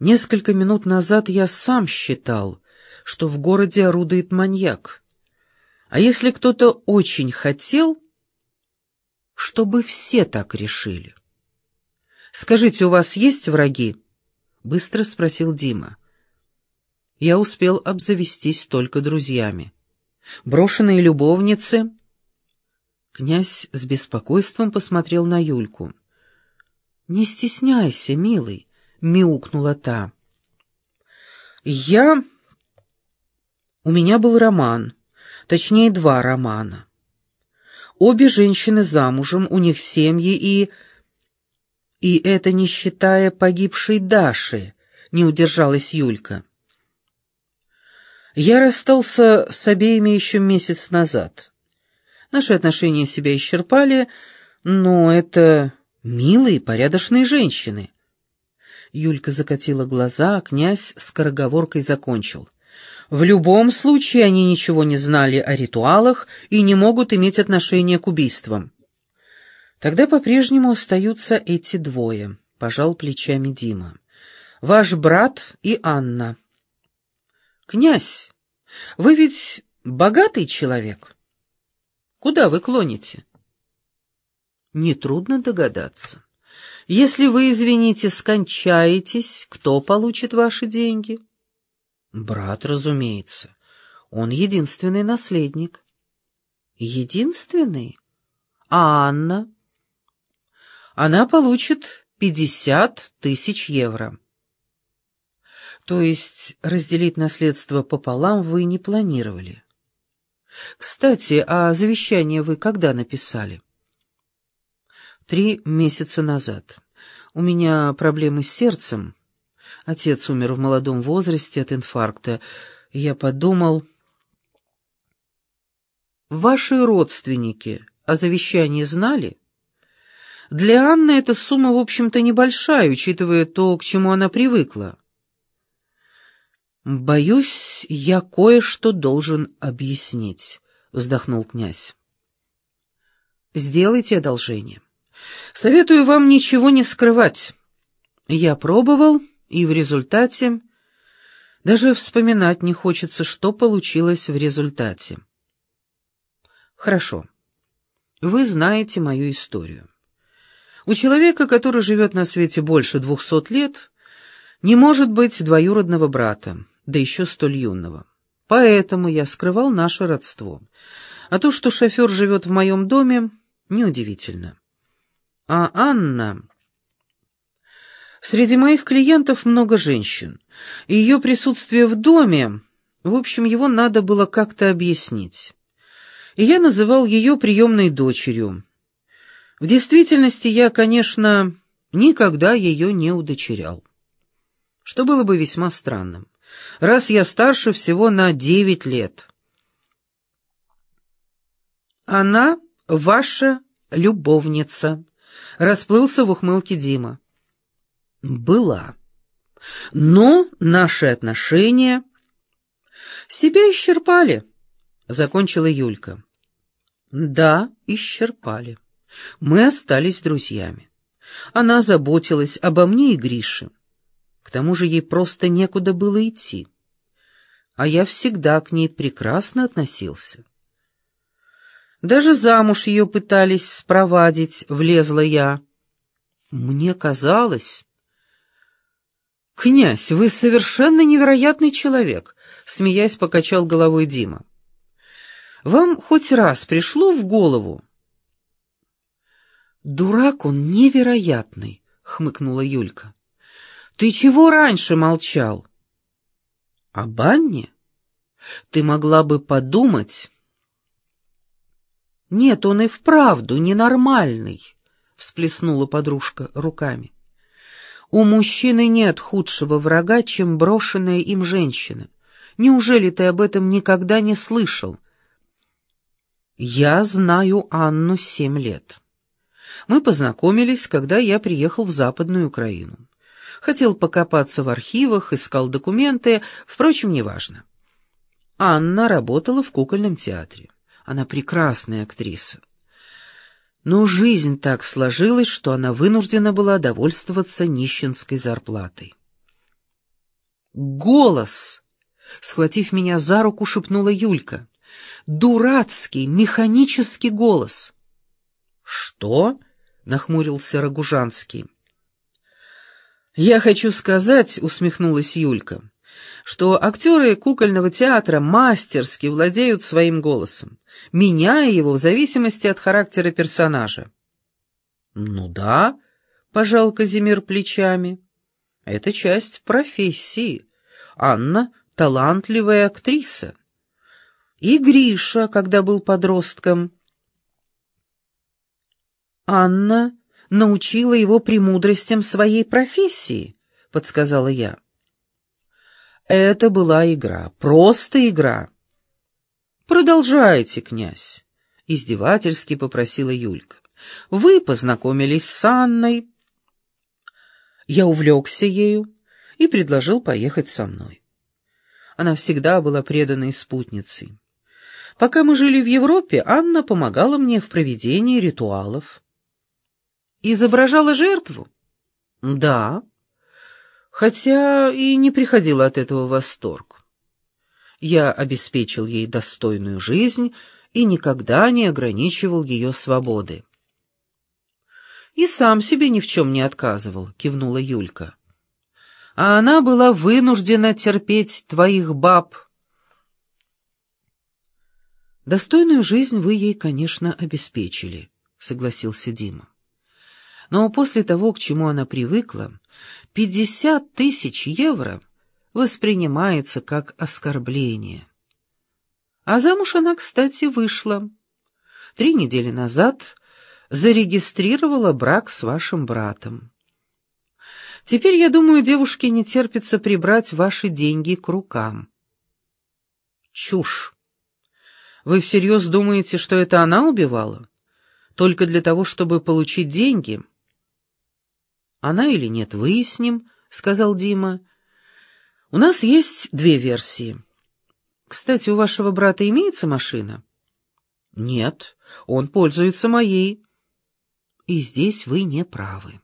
Несколько минут назад я сам считал, что в городе орудует маньяк. А если кто-то очень хотел, чтобы все так решили? «Скажите, у вас есть враги?» — быстро спросил Дима. Я успел обзавестись только друзьями. Брошенные любовницы... Князь с беспокойством посмотрел на Юльку. «Не стесняйся, милый», — мяукнула та. «Я...» У меня был роман, точнее, два романа. Обе женщины замужем, у них семьи и... И это не считая погибшей Даши, не удержалась Юлька. Я расстался с обеими еще месяц назад. Наши отношения себя исчерпали, но это милые, порядочные женщины. Юлька закатила глаза, а князь скороговоркой закончил. В любом случае они ничего не знали о ритуалах и не могут иметь отношения к убийствам. Тогда по-прежнему остаются эти двое, пожал плечами Дима. Ваш брат и Анна. Князь, вы ведь богатый человек. Куда вы клоните? Нетрудно догадаться. Если вы, извините, скончаетесь, кто получит ваши деньги? Брат, разумеется. Он единственный наследник. Единственный? А Анна? Она получит пятьдесят тысяч евро. То есть разделить наследство пополам вы не планировали? Кстати, а завещание вы когда написали? Три месяца назад. У меня проблемы с сердцем. Отец умер в молодом возрасте от инфаркта. Я подумал... Ваши родственники о завещании знали? Для Анны эта сумма, в общем-то, небольшая, учитывая то, к чему она привыкла. «Боюсь, я кое-что должен объяснить», — вздохнул князь. «Сделайте одолжение. Советую вам ничего не скрывать. Я пробовал, и в результате... Даже вспоминать не хочется, что получилось в результате. Хорошо. Вы знаете мою историю. У человека, который живет на свете больше двухсот лет, не может быть двоюродного брата, да еще столь юного. Поэтому я скрывал наше родство. А то, что шофер живет в моем доме, неудивительно. А Анна... Среди моих клиентов много женщин, ее присутствие в доме, в общем, его надо было как-то объяснить. И я называл ее приемной дочерью. В действительности я, конечно, никогда ее не удочерял. Что было бы весьма странным, раз я старше всего на девять лет. Она ваша любовница, расплылся в ухмылке Дима. Была. Но наши отношения себя исчерпали, закончила Юлька. Да, исчерпали. Мы остались друзьями. Она заботилась обо мне и Грише. К тому же ей просто некуда было идти. А я всегда к ней прекрасно относился. Даже замуж ее пытались спровадить, влезла я. Мне казалось... «Князь, вы совершенно невероятный человек», — смеясь покачал головой Дима. «Вам хоть раз пришло в голову?» «Дурак он невероятный», — хмыкнула Юлька. «Ты чего раньше молчал?» «О банне? Ты могла бы подумать...» «Нет, он и вправду ненормальный», — всплеснула подружка руками. «У мужчины нет худшего врага, чем брошенная им женщина. Неужели ты об этом никогда не слышал?» «Я знаю Анну семь лет. Мы познакомились, когда я приехал в Западную Украину. Хотел покопаться в архивах, искал документы, впрочем, неважно. Анна работала в кукольном театре. Она прекрасная актриса. Но жизнь так сложилась, что она вынуждена была довольствоваться нищенской зарплатой. Голос! Схватив меня за руку, шепнула Юлька. Дурацкий, механический голос. Что? нахмурился Рогужанский. «Я хочу сказать», — усмехнулась Юлька, «что актеры кукольного театра мастерски владеют своим голосом, меняя его в зависимости от характера персонажа». «Ну да», — пожал Казимир плечами, — «это часть профессии. Анна — талантливая актриса. И Гриша, когда был подростком, Анна научила его премудростям своей профессии, — подсказала я. Это была игра, просто игра. Продолжайте, князь, — издевательски попросила Юлька. Вы познакомились с Анной. Я увлекся ею и предложил поехать со мной. Она всегда была преданной спутницей. Пока мы жили в Европе, Анна помогала мне в проведении ритуалов. Изображала жертву? Да. Хотя и не приходила от этого в восторг. Я обеспечил ей достойную жизнь и никогда не ограничивал ее свободы. «И сам себе ни в чем не отказывал», — кивнула Юлька. «А она была вынуждена терпеть твоих баб». «Достойную жизнь вы ей, конечно, обеспечили», — согласился Дима. Но после того, к чему она привыкла, пятьдесят тысяч евро воспринимается как оскорбление. А замуж она, кстати, вышла. Три недели назад зарегистрировала брак с вашим братом. Теперь, я думаю, девушке не терпится прибрать ваши деньги к рукам. Чушь. Вы всерьез думаете, что это она убивала? Только для того, чтобы получить деньги? Она или нет, выясним, — сказал Дима. У нас есть две версии. Кстати, у вашего брата имеется машина? Нет, он пользуется моей. И здесь вы не правы.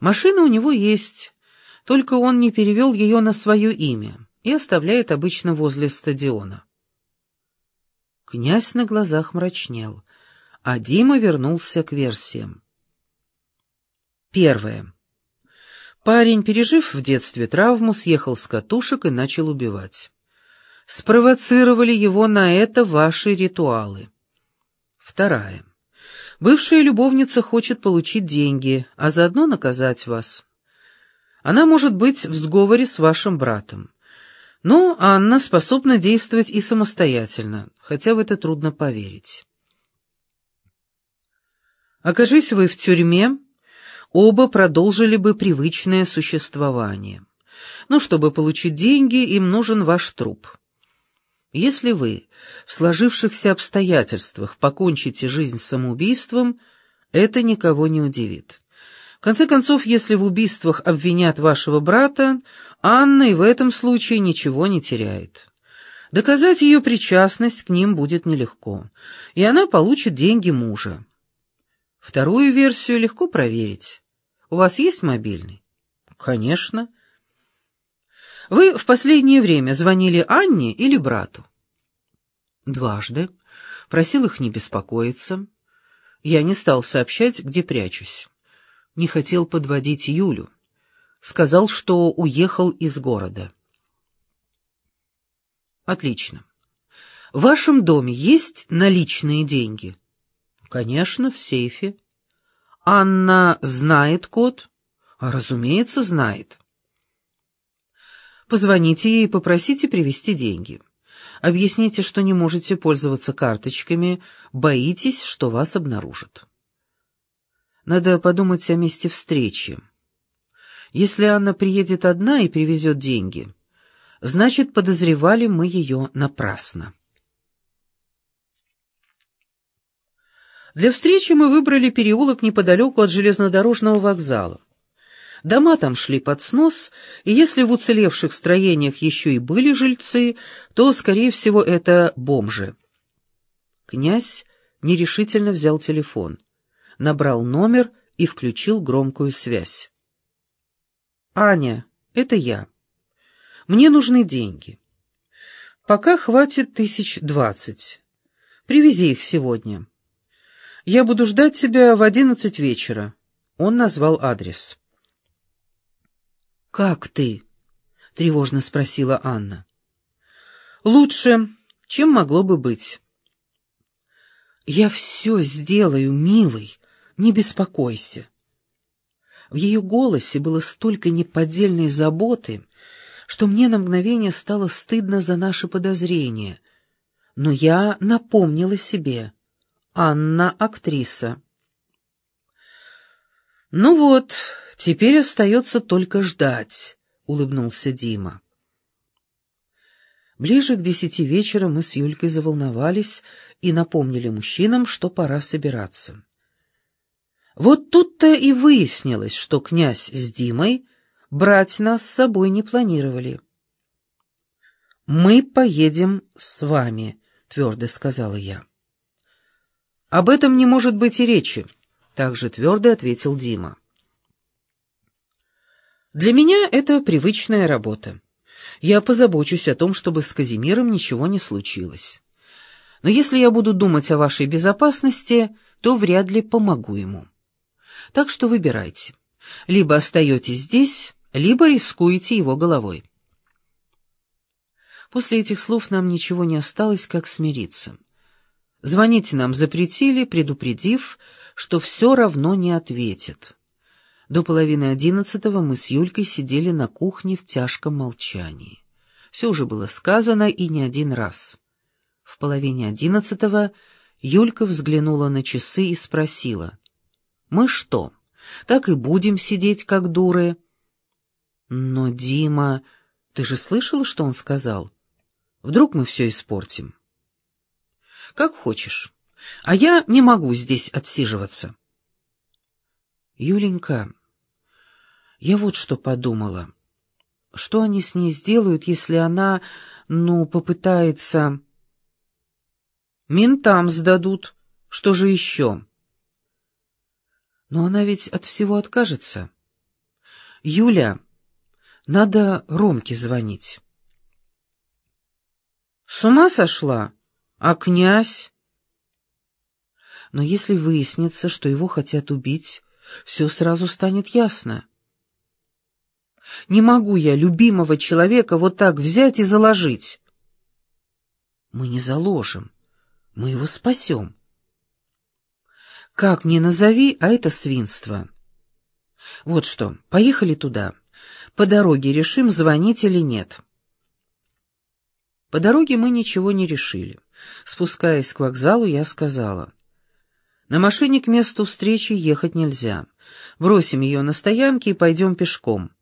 Машина у него есть, только он не перевел ее на свое имя и оставляет обычно возле стадиона. Князь на глазах мрачнел, а Дима вернулся к версиям. Первое. Парень, пережив в детстве травму, съехал с катушек и начал убивать. Спровоцировали его на это ваши ритуалы. Вторая. Бывшая любовница хочет получить деньги, а заодно наказать вас. Она может быть в сговоре с вашим братом. Но Анна способна действовать и самостоятельно, хотя в это трудно поверить. Окажись вы в тюрьме, оба продолжили бы привычное существование. Но чтобы получить деньги, им нужен ваш труп. Если вы в сложившихся обстоятельствах покончите жизнь самоубийством, это никого не удивит. В конце концов, если в убийствах обвинят вашего брата, Анна и в этом случае ничего не теряет. Доказать ее причастность к ним будет нелегко, и она получит деньги мужа. Вторую версию легко проверить. У вас есть мобильный? Конечно. Вы в последнее время звонили Анне или брату? Дважды. Просил их не беспокоиться. Я не стал сообщать, где прячусь. Не хотел подводить Юлю. Сказал, что уехал из города. Отлично. В вашем доме есть наличные деньги? Конечно, в сейфе. Анна знает код? Разумеется, знает. Позвоните ей и попросите привезти деньги. Объясните, что не можете пользоваться карточками, боитесь, что вас обнаружат. Надо подумать о месте встречи. Если Анна приедет одна и привезет деньги, значит, подозревали мы ее напрасно. Для встречи мы выбрали переулок неподалеку от железнодорожного вокзала. Дома там шли под снос, и если в уцелевших строениях еще и были жильцы, то, скорее всего, это бомжи. Князь нерешительно взял телефон, набрал номер и включил громкую связь. «Аня, это я. Мне нужны деньги. Пока хватит тысяч двадцать. Привези их сегодня. Я буду ждать тебя в одиннадцать вечера. Он назвал адрес. «Как ты?» — тревожно спросила Анна. «Лучше, чем могло бы быть». «Я все сделаю, милый, не беспокойся». В ее голосе было столько неподдельной заботы, что мне на мгновение стало стыдно за наши подозрения. Но я напомнила себе. Анна — актриса. «Ну вот, теперь остается только ждать», — улыбнулся Дима. Ближе к десяти вечера мы с Юлькой заволновались и напомнили мужчинам, что пора собираться. Вот тут-то и выяснилось, что князь с Димой брать нас с собой не планировали. «Мы поедем с вами», — твердо сказала я. «Об этом не может быть и речи», — также твердо ответил Дима. «Для меня это привычная работа. Я позабочусь о том, чтобы с Казимиром ничего не случилось. Но если я буду думать о вашей безопасности, то вряд ли помогу ему. Так что выбирайте. Либо остаетесь здесь, либо рискуете его головой. После этих слов нам ничего не осталось, как смириться. Звонить нам запретили, предупредив, что все равно не ответит. До половины одиннадцатого мы с Юлькой сидели на кухне в тяжком молчании. Все уже было сказано и не один раз. В половине одиннадцатого Юлька взглянула на часы и спросила. «Мы что, так и будем сидеть, как дуры?» «Но, Дима, ты же слышала, что он сказал? Вдруг мы все испортим?» «Как хочешь. А я не могу здесь отсиживаться». «Юленька, я вот что подумала. Что они с ней сделают, если она, ну, попытается...» «Ментам сдадут. Что же еще?» «Но она ведь от всего откажется. Юля, надо Ромке звонить». «С ума сошла? А князь?» «Но если выяснится, что его хотят убить...» все сразу станет ясно. Не могу я любимого человека вот так взять и заложить. Мы не заложим, мы его спасем. Как ни назови, а это свинство. Вот что, поехали туда. По дороге решим, звонить или нет. По дороге мы ничего не решили. Спускаясь к вокзалу, я сказала — на машине к месту встречи ехать нельзя. Бросим ее на стоянке и пойдем пешком.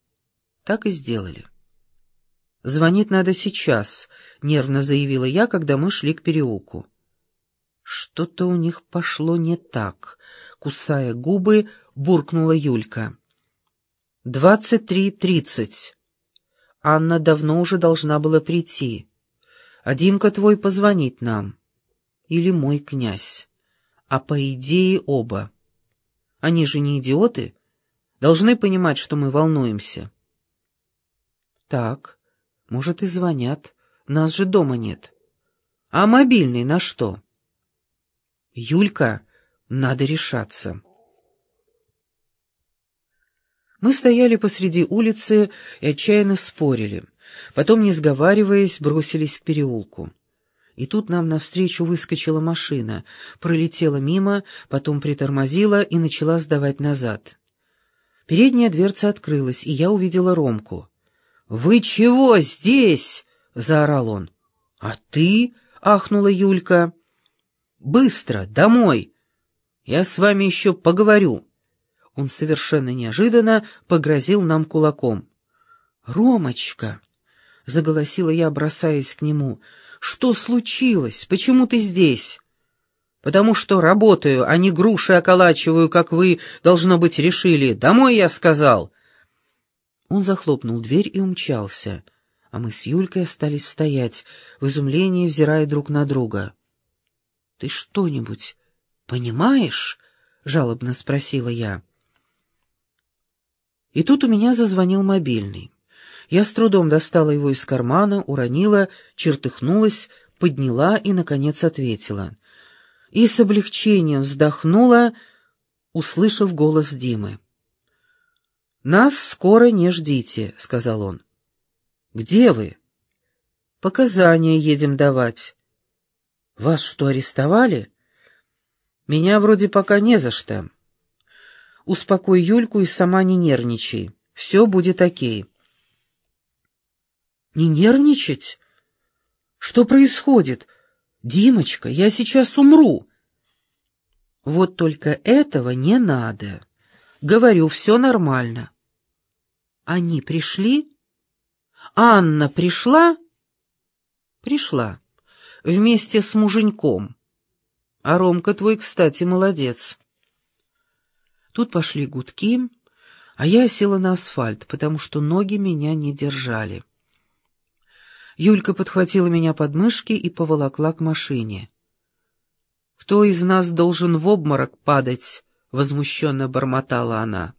Так и сделали. «Звонить надо сейчас», — нервно заявила я, когда мы шли к переулку. Что-то у них пошло не так. Кусая губы, буркнула Юлька. «Двадцать три тридцать. Анна давно уже должна была прийти. А Димка твой позвонит нам. Или мой князь а по идее оба. Они же не идиоты, должны понимать, что мы волнуемся. Так, может и звонят, нас же дома нет. А мобильный на что? Юлька, надо решаться. Мы стояли посреди улицы и отчаянно спорили. Потом, не сговариваясь, бросились к переулку. И тут нам навстречу выскочила машина, пролетела мимо, потом притормозила и начала сдавать назад. Передняя дверца открылась, и я увидела Ромку. «Вы чего здесь?» — заорал он. «А ты?» — ахнула Юлька. «Быстро, домой! Я с вами еще поговорю!» Он совершенно неожиданно погрозил нам кулаком. «Ромочка!» — заголосила я, бросаясь к нему — что случилось? Почему ты здесь? Потому что работаю, а не груши околачиваю, как вы, должно быть, решили. Домой, я сказал. Он захлопнул дверь и умчался, а мы с Юлькой остались стоять, в изумлении взирая друг на друга. — Ты что-нибудь понимаешь? — жалобно спросила я. И тут у меня зазвонил мобильный. Я с трудом достала его из кармана, уронила, чертыхнулась, подняла и, наконец, ответила. И с облегчением вздохнула, услышав голос Димы. «Нас скоро не ждите», — сказал он. «Где вы?» «Показания едем давать». «Вас что, арестовали?» «Меня вроде пока не за что». «Успокой Юльку и сама не нервничай. Все будет окей». «Не нервничать? Что происходит? Димочка, я сейчас умру». «Вот только этого не надо. Говорю, все нормально». «Они пришли?» «Анна пришла?» «Пришла. Вместе с муженьком. А Ромка твой, кстати, молодец». Тут пошли гудки, а я села на асфальт, потому что ноги меня не держали. Юлька подхватила меня под мышки и поволокла к машине. «Кто из нас должен в обморок падать?» — возмущенно бормотала она.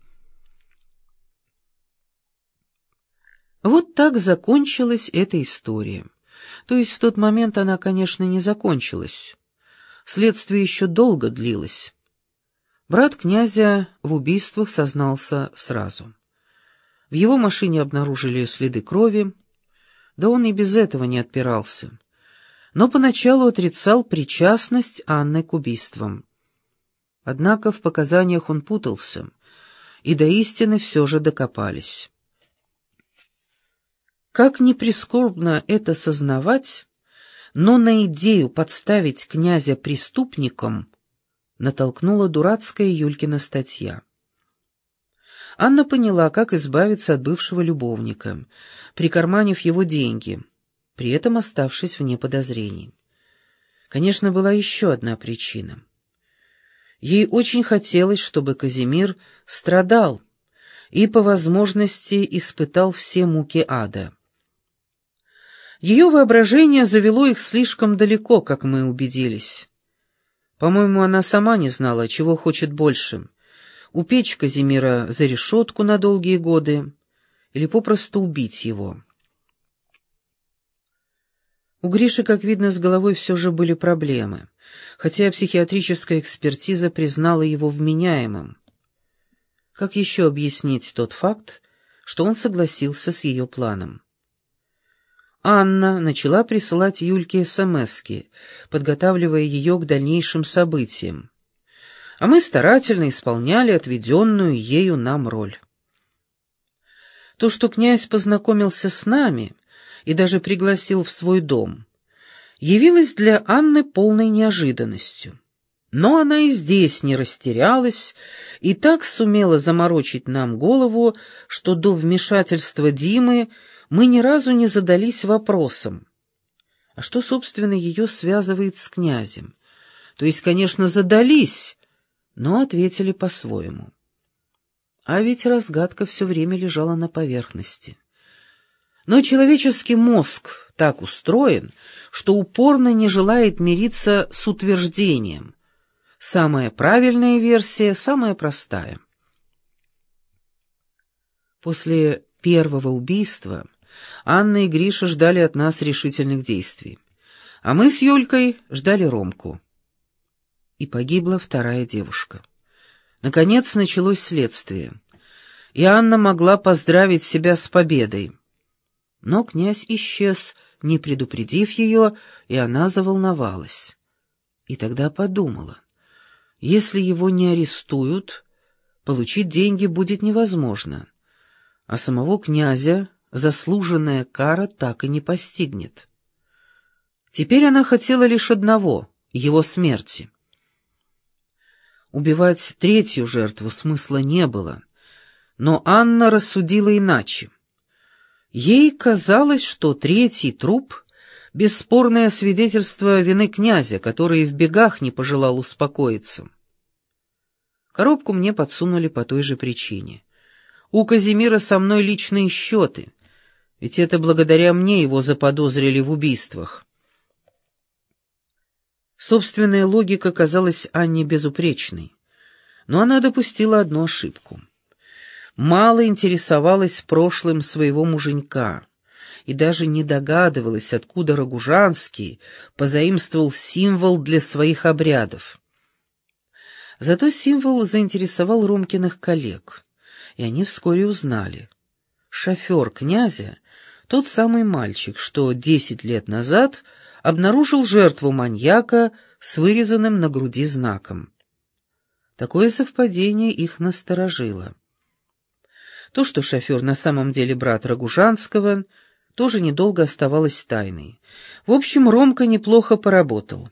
Вот так закончилась эта история. То есть в тот момент она, конечно, не закончилась. Следствие еще долго длилось. Брат князя в убийствах сознался сразу. В его машине обнаружили следы крови, да он и без этого не отпирался. Но поначалу отрицал причастность Анны к убийствам. Однако в показаниях он путался, и до истины все же докопались. Как ни прискорбно это сознавать, но на идею подставить князя преступником натолкнула дурацкая Юлькина статья. Анна поняла, как избавиться от бывшего любовника, прикарманив его деньги, при этом оставшись вне подозрений. Конечно, была еще одна причина. Ей очень хотелось, чтобы Казимир страдал и, по возможности, испытал все муки ада. Ее воображение завело их слишком далеко, как мы убедились. По-моему, она сама не знала, чего хочет больше упечь Казимира за решетку на долгие годы или попросту убить его. У Гриши, как видно, с головой все же были проблемы, хотя психиатрическая экспертиза признала его вменяемым. Как еще объяснить тот факт, что он согласился с ее планом? Анна начала присылать Юльке СМСки, подготавливая ее к дальнейшим событиям а мы старательно исполняли отведенную ею нам роль. То, что князь познакомился с нами и даже пригласил в свой дом, явилось для Анны полной неожиданностью. Но она и здесь не растерялась и так сумела заморочить нам голову, что до вмешательства Димы мы ни разу не задались вопросом, а что, собственно, ее связывает с князем. То есть, конечно, задались, но ответили по-своему. А ведь разгадка все время лежала на поверхности. Но человеческий мозг так устроен, что упорно не желает мириться с утверждением. Самая правильная версия, самая простая. После первого убийства Анна и Гриша ждали от нас решительных действий, а мы с Юлькой ждали Ромку и погибла вторая девушка. Наконец началось следствие, и Анна могла поздравить себя с победой. Но князь исчез, не предупредив ее, и она заволновалась. И тогда подумала, если его не арестуют, получить деньги будет невозможно, а самого князя заслуженная кара так и не постигнет. Теперь она хотела лишь одного — его смерти. Убивать третью жертву смысла не было, но Анна рассудила иначе. Ей казалось, что третий труп — бесспорное свидетельство вины князя, который в бегах не пожелал успокоиться. Коробку мне подсунули по той же причине. У Казимира со мной личные счеты, ведь это благодаря мне его заподозрили в убийствах. Собственная логика казалась Анне безупречной, но она допустила одну ошибку. мало интересовалась прошлым своего муженька и даже не догадывалась, откуда Рогужанский позаимствовал символ для своих обрядов. Зато символ заинтересовал Ромкиных коллег, и они вскоре узнали. Шофер князя — тот самый мальчик, что десять лет назад обнаружил жертву маньяка с вырезанным на груди знаком. Такое совпадение их насторожило. То, что шофер на самом деле брат Рогужанского, тоже недолго оставалось тайной. В общем, Ромка неплохо поработал.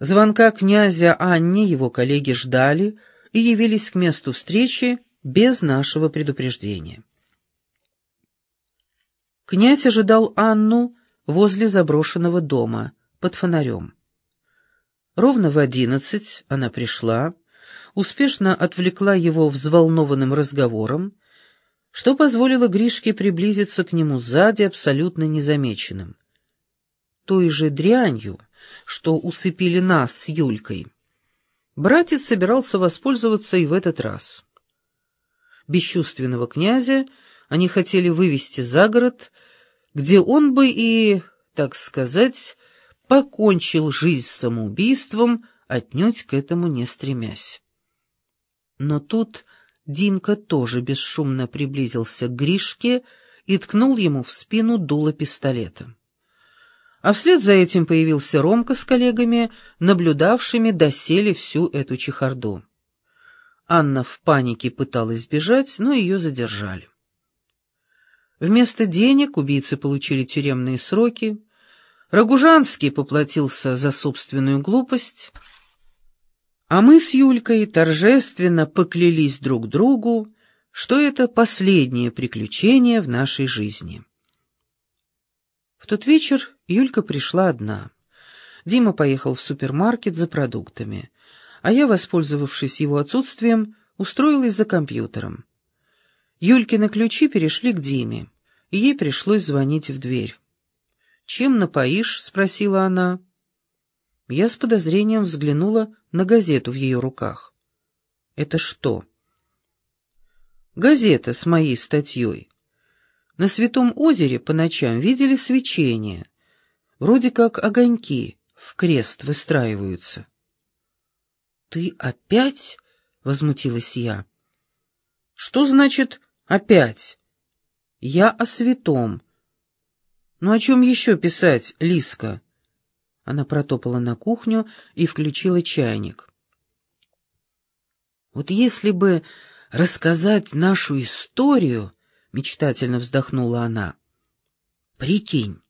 Звонка князя Анне его коллеги ждали и явились к месту встречи без нашего предупреждения. Князь ожидал Анну возле заброшенного дома, под фонарем. Ровно в одиннадцать она пришла, успешно отвлекла его взволнованным разговором, что позволило Гришке приблизиться к нему сзади абсолютно незамеченным. Той же дрянью, что усыпили нас с Юлькой. Братец собирался воспользоваться и в этот раз. Бесчувственного князя они хотели вывести за город, где он бы и, так сказать, покончил жизнь самоубийством, отнюдь к этому не стремясь. Но тут Димка тоже бесшумно приблизился к Гришке и ткнул ему в спину дуло пистолета. А вслед за этим появился Ромка с коллегами, наблюдавшими доселе всю эту чехарду. Анна в панике пыталась бежать, но ее задержали. Вместо денег убийцы получили тюремные сроки, Рогужанский поплатился за собственную глупость — а мы с Юлькой торжественно поклялись друг другу, что это последнее приключение в нашей жизни. В тот вечер Юлька пришла одна. Дима поехал в супермаркет за продуктами, а я, воспользовавшись его отсутствием, устроилась за компьютером. Юлькины ключи перешли к Диме, и ей пришлось звонить в дверь. «Чем напоишь?» — спросила она. Я с подозрением взглянула на газету в ее руках. «Это что?» «Газета с моей статьей. На Святом озере по ночам видели свечение. Вроде как огоньки в крест выстраиваются». «Ты опять?» — возмутилась я. «Что значит «опять»?» «Я о святом». «Ну о чем еще писать, Лиска?» Она протопала на кухню и включила чайник. «Вот если бы рассказать нашу историю...» — мечтательно вздохнула она. «Прикинь,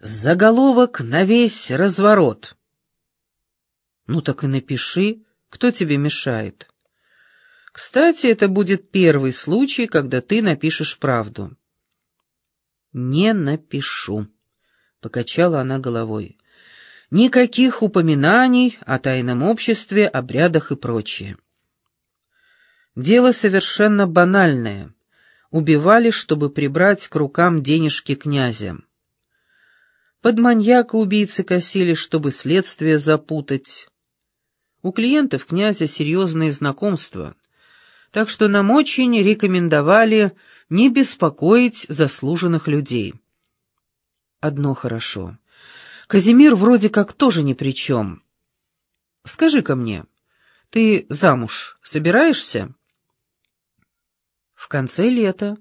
заголовок на весь разворот». «Ну так и напиши, кто тебе мешает». «Кстати, это будет первый случай, когда ты напишешь правду». «Не напишу», — покачала она головой. Никаких упоминаний о тайном обществе, обрядах и прочее. Дело совершенно банальное. Убивали, чтобы прибрать к рукам денежки князя. Под маньяка убийцы косили, чтобы следствие запутать. У клиентов князя серьезные знакомства, так что нам очень рекомендовали не беспокоить заслуженных людей. Одно хорошо. Казимир вроде как тоже ни при чем. Скажи-ка мне, ты замуж собираешься? В конце лета.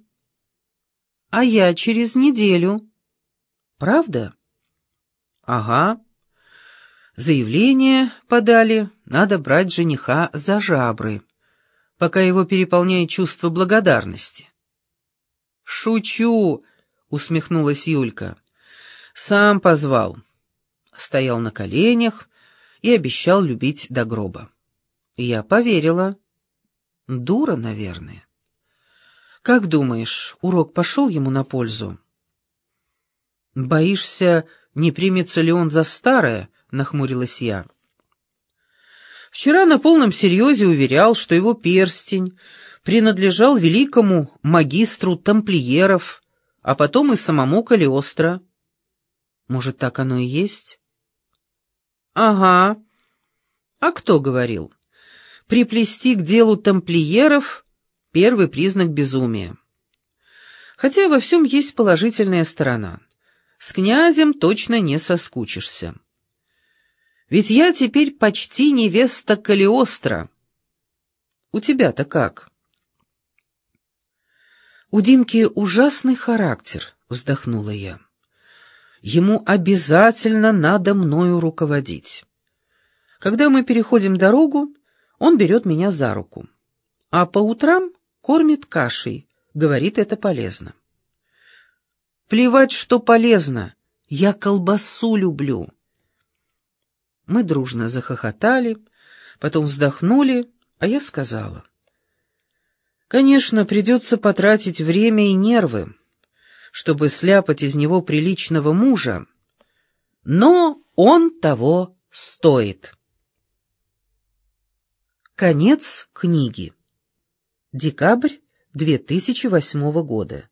А я через неделю. Правда? Ага. Заявление подали, надо брать жениха за жабры, пока его переполняет чувство благодарности. «Шучу!» — усмехнулась Юлька. «Сам позвал стоял на коленях и обещал любить до гроба. Я поверила. Дура, наверное. Как думаешь, урок пошел ему на пользу? Боишься, не примется ли он за старое? Нахмурилась я. Вчера на полном серьезе уверял, что его перстень принадлежал великому магистру тамплиеров, а потом и самому Калиостро. Может, так оно и есть? «Ага. А кто говорил? Приплести к делу тамплиеров первый признак безумия. Хотя во всем есть положительная сторона. С князем точно не соскучишься. Ведь я теперь почти невеста Калиостро. У тебя-то как? У Димки ужасный характер, вздохнула я. Ему обязательно надо мною руководить. Когда мы переходим дорогу, он берет меня за руку. А по утрам кормит кашей, говорит, это полезно. Плевать, что полезно, я колбасу люблю. Мы дружно захохотали, потом вздохнули, а я сказала. Конечно, придется потратить время и нервы, чтобы сляпать из него приличного мужа, но он того стоит. Конец книги. Декабрь 2008 года.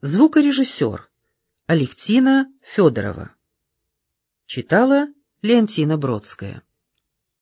Звукорежиссер Алевтина Федорова. Читала Леонтина Бродская.